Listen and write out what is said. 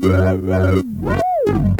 Bye-bye.